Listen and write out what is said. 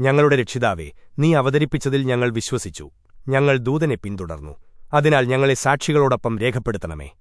ഞങ്ങളുടെ രക്ഷിതാവേ നീ അവതരിപ്പിച്ചതിൽ ഞങ്ങൾ വിശ്വസിച്ചു. ഞങ്ങൾ ദൂതനെ പിന്തുടർന്നു. അതിനാൽ ഞങ്ങളെ സാക്ഷികളോടൊപ്പം രേഖപ്പെടുത്തണമേ.